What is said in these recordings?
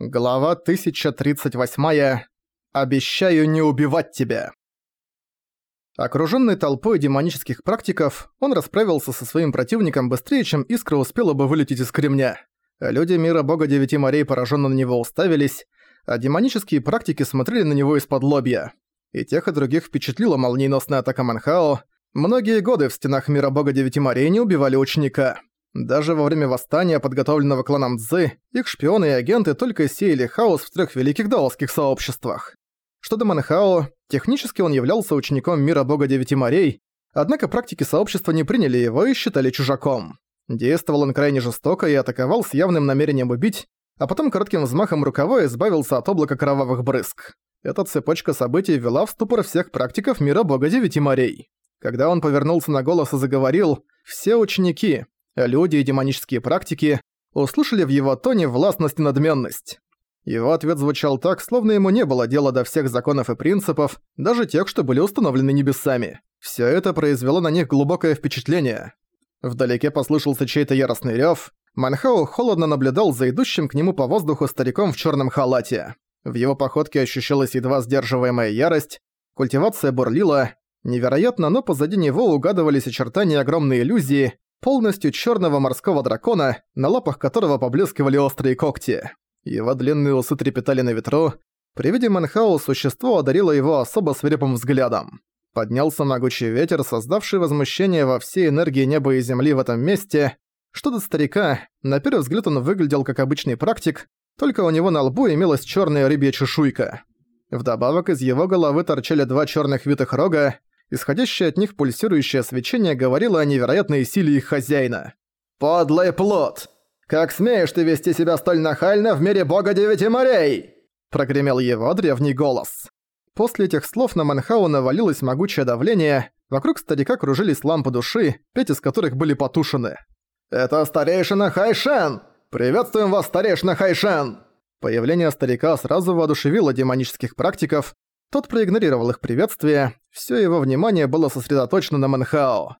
Глава 1038. Обещаю не убивать тебя. Окружённый толпой демонических практиков, он расправился со своим противником быстрее, чем искра успела бы вылететь из кремня. Люди мира бога девяти морей поражённо на него уставились, а демонические практики смотрели на него из-под лобья. И тех, и других впечатлила молниеносная атака Манхао. Многие годы в стенах мира бога девяти морей не убивали ученика. Даже во время восстания, подготовленного кланом Цзы, их шпионы и агенты только сеяли хаос в трех великих даосских сообществах. Что до Манхао, технически он являлся учеником мира бога Девяти морей, однако практики сообщества не приняли его и считали чужаком. Действовал он крайне жестоко и атаковал с явным намерением убить, а потом коротким взмахом рукава избавился от облака кровавых брызг. Эта цепочка событий вела в ступор всех практиков мира бога Девяти морей. Когда он повернулся на голос и заговорил, все ученики, люди и демонические практики услышали в его тоне властность и надменность. Его ответ звучал так, словно ему не было дела до всех законов и принципов, даже тех, что были установлены небесами. Всё это произвело на них глубокое впечатление. Вдалеке послышался чей-то яростный рёв. Манхау холодно наблюдал за идущим к нему по воздуху стариком в чёрном халате. В его походке ощущалась едва сдерживаемая ярость, культивация бурлила. Невероятно, но позади него угадывались очертания огромной иллюзии, полностью черного морского дракона, на лапах которого поблескивали острые когти. Его длинные усы трепетали на ветру. При виде Манхау существо одарило его особо свирепым взглядом. Поднялся могучий ветер, создавший возмущение во всей энергии неба и земли в этом месте. Что до старика, на первый взгляд он выглядел как обычный практик, только у него на лбу имелась черная рыбья чешуйка. Вдобавок из его головы торчали два черных витых рога, Исходящее от них пульсирующее свечение говорило о невероятной силе их хозяина. «Подлый плод! Как смеешь ты вести себя столь нахально в мире бога девяти морей?» Прогремел его древний голос. После этих слов на Манхау навалилось могучее давление, вокруг старика кружились лампы души, пять из которых были потушены. «Это старейшина Хайшен! Приветствуем вас, старейшина Хайшен!» Появление старика сразу воодушевило демонических практиков, тот проигнорировал их приветствие, все его внимание было сосредоточено на Манхао.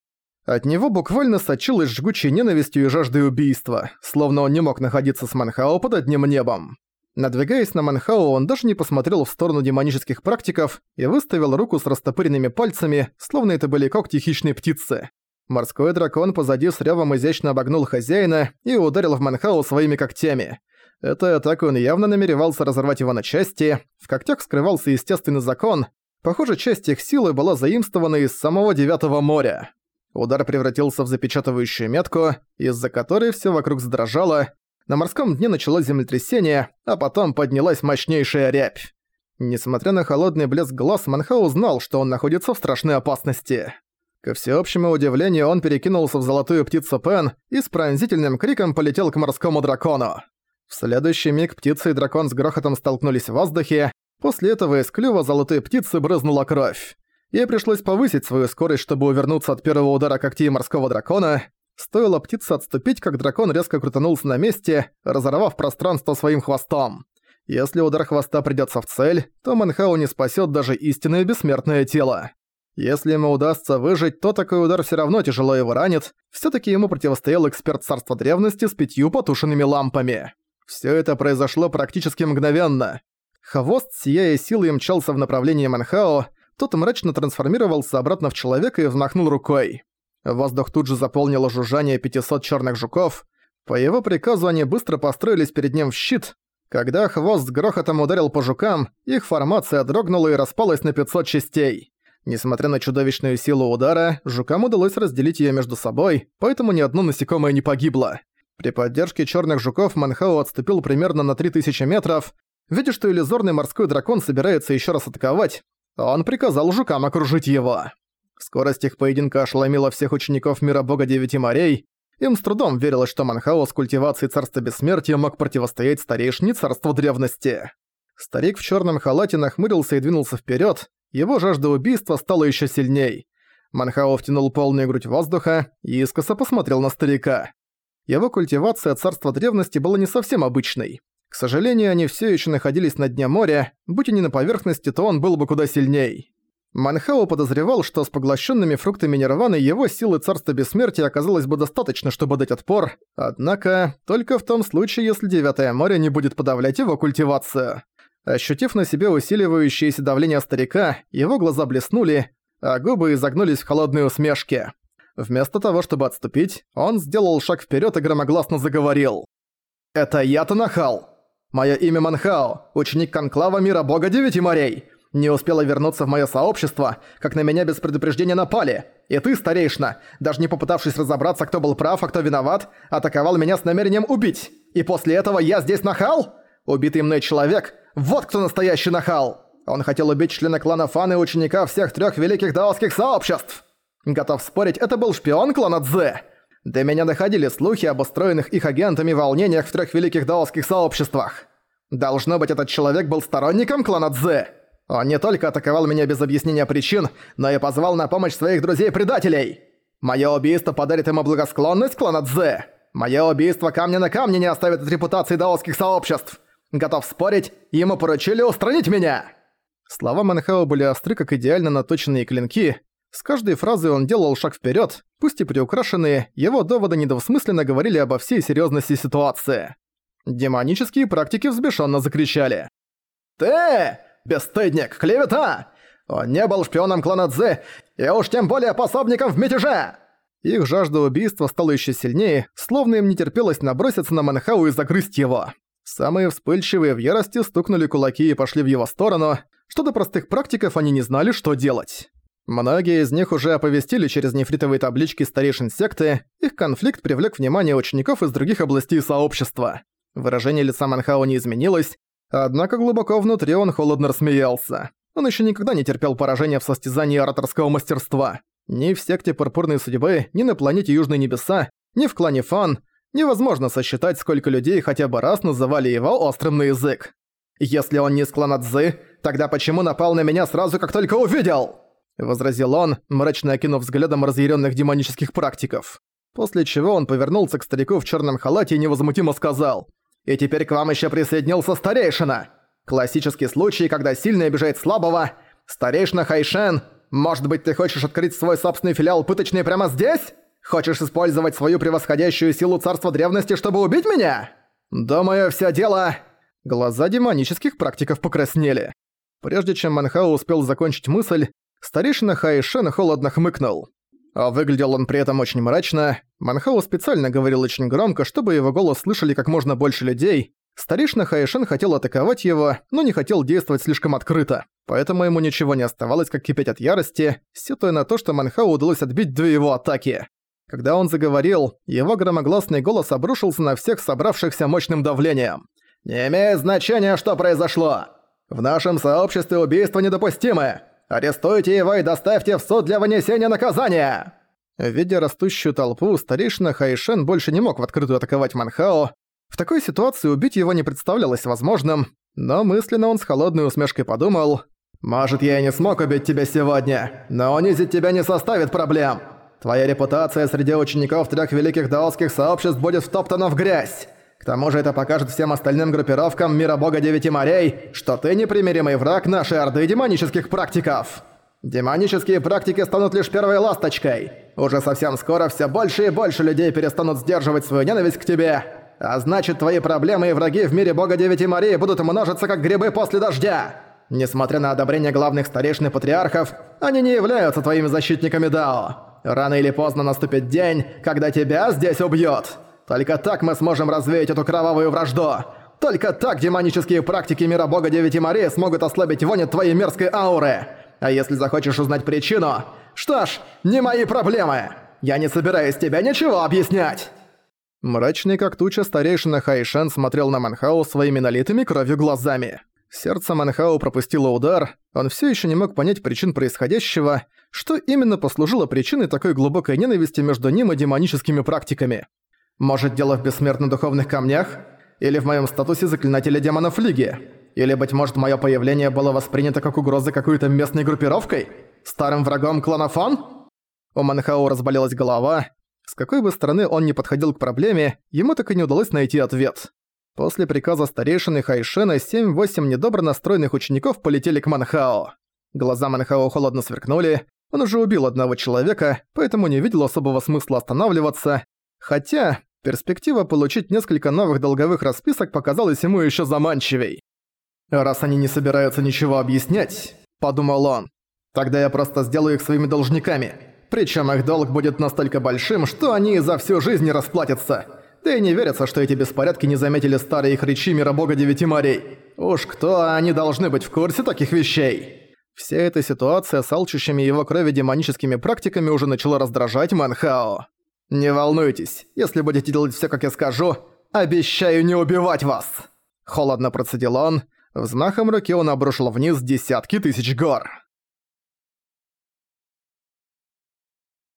От него буквально сочилось жгучей ненавистью и жаждой убийства, словно он не мог находиться с Манхао под одним небом. Надвигаясь на Манхао, он даже не посмотрел в сторону демонических практиков и выставил руку с растопыренными пальцами, словно это были когти хищной птицы. Морской дракон позади с рёвом изящно обогнул хозяина и ударил в Манхао своими когтями. Этой атакой он явно намеревался разорвать его на части, в когтях скрывался естественный закон, похоже, часть их силы была заимствована из самого Девятого моря. Удар превратился в запечатывающую метку, из-за которой все вокруг задрожало, на морском дне началось землетрясение, а потом поднялась мощнейшая рябь. Несмотря на холодный блеск глаз, Манхау знал, что он находится в страшной опасности. Ко всеобщему удивлению, он перекинулся в золотую птицу Пен и с пронзительным криком полетел к морскому дракону. В следующий миг птица и дракон с грохотом столкнулись в воздухе, после этого из клюва золотой птицы брызнула кровь. Ей пришлось повысить свою скорость, чтобы увернуться от первого удара когтей морского дракона. Стоило птице отступить, как дракон резко крутанулся на месте, разорвав пространство своим хвостом. Если удар хвоста придётся в цель, то Манхау не спасёт даже истинное бессмертное тело. Если ему удастся выжить, то такой удар всё равно тяжело его ранит, всё-таки ему противостоял эксперт царства древности с пятью потушенными лампами. Все это произошло практически мгновенно. Хвост, сияя силой, мчался в направлении Манхао, тот мрачно трансформировался обратно в человека и взмахнул рукой. Воздух тут же заполнило жужжание 500 черных жуков. По его приказу они быстро построились перед ним в щит. Когда хвост с грохотом ударил по жукам, их формация дрогнула и распалась на 500 частей. Несмотря на чудовищную силу удара, жукам удалось разделить ее между собой, поэтому ни одно насекомое не погибло. При поддержке черных жуков Манхау отступил примерно на 3000 метров. Видя, что иллюзорный морской дракон собирается еще раз атаковать, он приказал жукам окружить его. Скорость их поединка ошеломила всех учеников мира бога Девяти морей. Им с трудом верилось, что Манхао с культивацией царства бессмертия мог противостоять старейшине царства древности. Старик в черном халате нахмурился и двинулся вперед. Его жажда убийства стала еще сильней. Манхао втянул полную грудь воздуха и искоса посмотрел на старика его культивация царства древности была не совсем обычной. К сожалению, они все еще находились на дне моря, будь они на поверхности, то он был бы куда сильней. Манхао подозревал, что с поглощенными фруктами Нирваны его силы Царства Бессмертия оказалось бы достаточно, чтобы дать отпор, однако только в том случае, если Девятое море не будет подавлять его культивацию. Ощутив на себе усиливающееся давление старика, его глаза блеснули, а губы изогнулись в холодной усмешке. Вместо того, чтобы отступить, он сделал шаг вперед и громогласно заговорил. «Это я-то нахал! Мое имя Манхао, ученик Конклава Мира Бога Девяти морей!» Не успела вернуться в моё сообщество, как на меня без предупреждения напали. И ты, старейшина, даже не попытавшись разобраться, кто был прав, а кто виноват, атаковал меня с намерением убить. И после этого я здесь нахал? Убитый мной человек – вот кто настоящий нахал! Он хотел убить члена клана Фан и ученика всех трёх великих даосских сообществ. Готов спорить, это был шпион клана Дзе. До меня доходили слухи об устроенных их агентами волнениях в трёх великих даосских сообществах. Должно быть, этот человек был сторонником клана Дзе. Он не только атаковал меня без объяснения причин, но и позвал на помощь своих друзей-предателей. Моё убийство подарит ему благосклонность клана Дзе. Моё убийство камня на камне не оставит от репутации даосских сообществ. Готов спорить, ему поручили устранить меня!» Слова Манхао были остры, как идеально наточенные клинки. С каждой фразой он делал шаг вперед, пусть и приукрашенные, его доводы недвусмысленно говорили обо всей серьезности ситуации. Демонические практики взбешенно закричали. «Ты! Бесстыдник! Клевета! Он не был шпионом клана Цзэ, и уж тем более пособником в мятеже!» Их жажда убийства стала еще сильнее, словно им не терпелось наброситься на Манхау и загрызть его. Самые вспыльчивые в ярости стукнули кулаки и пошли в его сторону. Что до простых практиков они не знали, что делать. Многие из них уже оповестили через нефритовые таблички старейшин секты, их конфликт привлек внимание учеников из других областей сообщества. Выражение лица Манхао не изменилось, Однако глубоко внутри он холодно рассмеялся. Он еще никогда не терпел поражения в состязании ораторского мастерства. Ни в секте Пурпурной Судьбы, ни на планете Южные Небеса, ни в клане Фан невозможно сосчитать, сколько людей хотя бы раз называли его острым на язык. «Если он не из клана Цзы, тогда почему напал на меня сразу, как только увидел?» Возразил он, мрачно окинув взглядом разъяренных демонических практиков. После чего он повернулся к старику в черном халате и невозмутимо сказал и теперь к вам еще присоединился старейшина. Классический случай, когда сильный обижает слабого. Старейшина Хайшен, может быть, ты хочешь открыть свой собственный филиал пыточный прямо здесь? Хочешь использовать свою превосходящую силу царства древности, чтобы убить меня? Думаю, все дело... Глаза демонических практиков покраснели. Прежде чем Манхау успел закончить мысль, старейшина Хайшен холодно хмыкнул. А выглядел он при этом очень мрачно. Манхау специально говорил очень громко, чтобы его голос слышали как можно больше людей. Старейшина Хайшен хотел атаковать его, но не хотел действовать слишком открыто. Поэтому ему ничего не оставалось, как кипеть от ярости, сетуя на то, что Манхау удалось отбить две его атаки. Когда он заговорил, его громогласный голос обрушился на всех собравшихся мощным давлением. «Не имеет значения, что произошло! В нашем сообществе убийства недопустимы! Арестуйте его и доставьте в суд для вынесения наказания!» Видя растущую толпу, старейшина Хайшен больше не мог в открытую атаковать Манхао. В такой ситуации убить его не представлялось возможным, но мысленно он с холодной усмешкой подумал «Может, я и не смог убить тебя сегодня, но унизить тебя не составит проблем. Твоя репутация среди учеников трех великих даосских сообществ будет втоптана в грязь. К тому же это покажет всем остальным группировкам Мира Бога Девяти Морей, что ты непримиримый враг нашей орды демонических практиков. Демонические практики станут лишь первой ласточкой. Уже совсем скоро все больше и больше людей перестанут сдерживать свою ненависть к тебе. А значит, твои проблемы и враги в мире Бога Девяти Морей будут множиться как грибы после дождя. Несмотря на одобрение главных старейшин и патриархов, они не являются твоими защитниками Дао. Рано или поздно наступит день, когда тебя здесь убьют. Только так мы сможем развеять эту кровавую вражду. Только так демонические практики мира бога Девяти морей смогут ослабить вонь твоей мерзкой ауры. А если захочешь узнать причину, что ж, не мои проблемы. Я не собираюсь тебе ничего объяснять. Мрачный как туча старейшина Хайшен смотрел на Манхау своими налитыми кровью глазами. Сердце Манхау пропустило удар, он все еще не мог понять причин происходящего, что именно послужило причиной такой глубокой ненависти между ним и демоническими практиками. Может, дело в бессмертно-духовных камнях? Или в моем статусе заклинателя демонов Лиги? Или, быть может, мое появление было воспринято как угроза какой-то местной группировкой? Старым врагом клана Фан? У Манхао разболелась голова. С какой бы стороны он ни подходил к проблеме, ему так и не удалось найти ответ. После приказа старейшины Хайшена 7-8 недобро настроенных учеников полетели к Манхао. Глаза Манхао холодно сверкнули. Он уже убил одного человека, поэтому не видел особого смысла останавливаться. Хотя, перспектива получить несколько новых долговых расписок показалась ему еще заманчивей. «Раз они не собираются ничего объяснять», — подумал он, «тогда я просто сделаю их своими должниками. Причем их долг будет настолько большим, что они за всю жизнь не расплатятся. Да и не верится, что эти беспорядки не заметили старые их речи мира бога девяти морей. Уж кто, они должны быть в курсе таких вещей». Вся эта ситуация с алчущими его крови демоническими практиками уже начала раздражать Манхао. «Не волнуйтесь, если будете делать все, как я скажу, обещаю не убивать вас!» Холодно процедил он. Взмахом руки он обрушил вниз десятки тысяч гор.